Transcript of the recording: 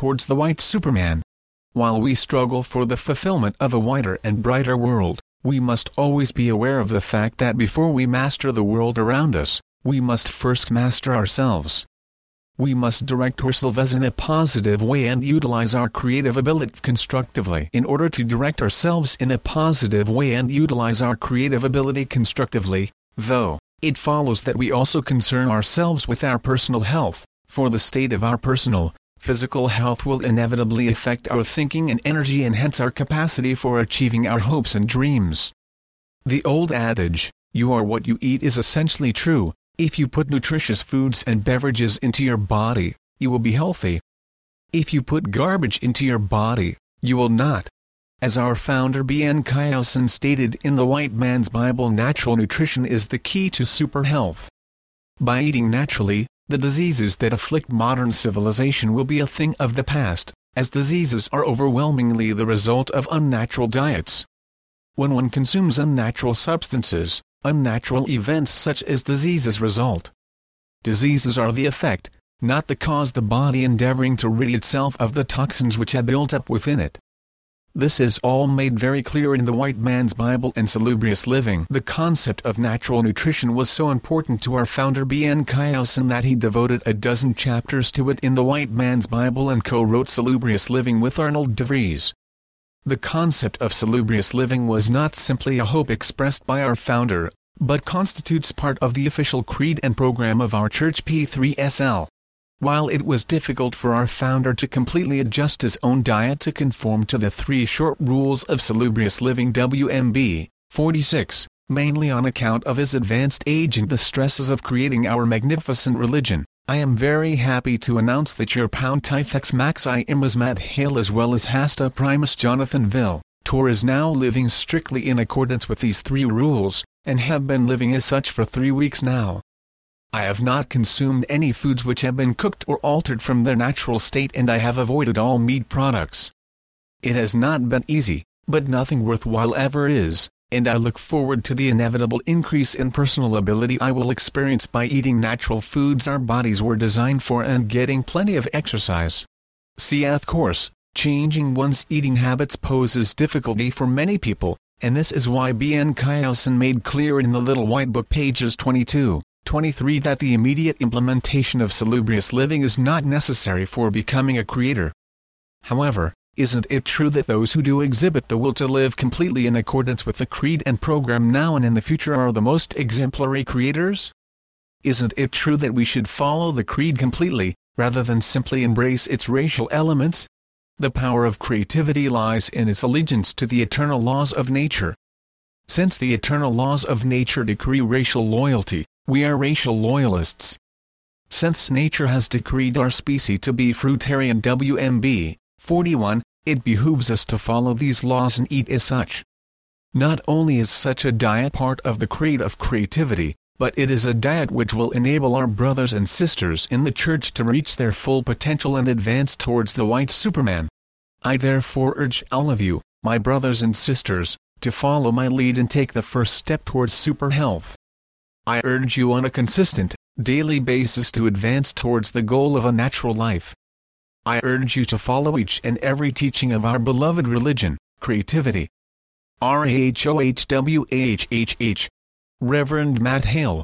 towards the white Superman. While we struggle for the fulfillment of a whiter and brighter world, we must always be aware of the fact that before we master the world around us, we must first master ourselves. We must direct ourselves in a positive way and utilize our creative ability constructively. In order to direct ourselves in a positive way and utilize our creative ability constructively, though, it follows that we also concern ourselves with our personal health, for the state of our personal, physical health will inevitably affect our thinking and energy and hence our capacity for achieving our hopes and dreams. The old adage, you are what you eat is essentially true, if you put nutritious foods and beverages into your body, you will be healthy. If you put garbage into your body, you will not. As our founder B.N. Klassen stated in the White Man's Bible natural nutrition is the key to super health. By eating naturally, the diseases that afflict modern civilization will be a thing of the past, as diseases are overwhelmingly the result of unnatural diets. When one consumes unnatural substances, unnatural events such as diseases result. Diseases are the effect, not the cause the body endeavoring to rid itself of the toxins which have built up within it. This is all made very clear in the White Man's Bible and Salubrious Living. The concept of natural nutrition was so important to our founder B.N. Klassen that he devoted a dozen chapters to it in the White Man's Bible and co-wrote Salubrious Living with Arnold DeVries. The concept of salubrious living was not simply a hope expressed by our founder, but constitutes part of the official creed and program of our church P3SL. While it was difficult for our founder to completely adjust his own diet to conform to the three short rules of salubrious living WMB, 46, mainly on account of his advanced age and the stresses of creating our magnificent religion, I am very happy to announce that your Pontifex Maximus Matt Hale as well as Hasta Primus Jonathan Ville, Tor is now living strictly in accordance with these three rules, and have been living as such for three weeks now. I have not consumed any foods which have been cooked or altered from their natural state and I have avoided all meat products. It has not been easy, but nothing worthwhile ever is, and I look forward to the inevitable increase in personal ability I will experience by eating natural foods our bodies were designed for and getting plenty of exercise. See of course, changing one's eating habits poses difficulty for many people, and this is why B.N. Klassen made clear in the Little White Book pages 22, 23 that the immediate implementation of salubrious living is not necessary for becoming a creator. However, isn't it true that those who do exhibit the will to live completely in accordance with the creed and program now and in the future are the most exemplary creators? Isn't it true that we should follow the creed completely, rather than simply embrace its racial elements? The power of creativity lies in its allegiance to the eternal laws of nature. Since the eternal laws of nature decree racial loyalty, we are racial loyalists. Since nature has decreed our species to be fruitarian WMB, 41, it behooves us to follow these laws and eat as such. Not only is such a diet part of the creed of creativity, but it is a diet which will enable our brothers and sisters in the church to reach their full potential and advance towards the white Superman. I therefore urge all of you, my brothers and sisters, to follow my lead and take the first step towards super health. I urge you on a consistent, daily basis to advance towards the goal of a natural life. I urge you to follow each and every teaching of our beloved religion, creativity. R-A-H-O-H-W-A-H-H-H. Reverend Matt Hale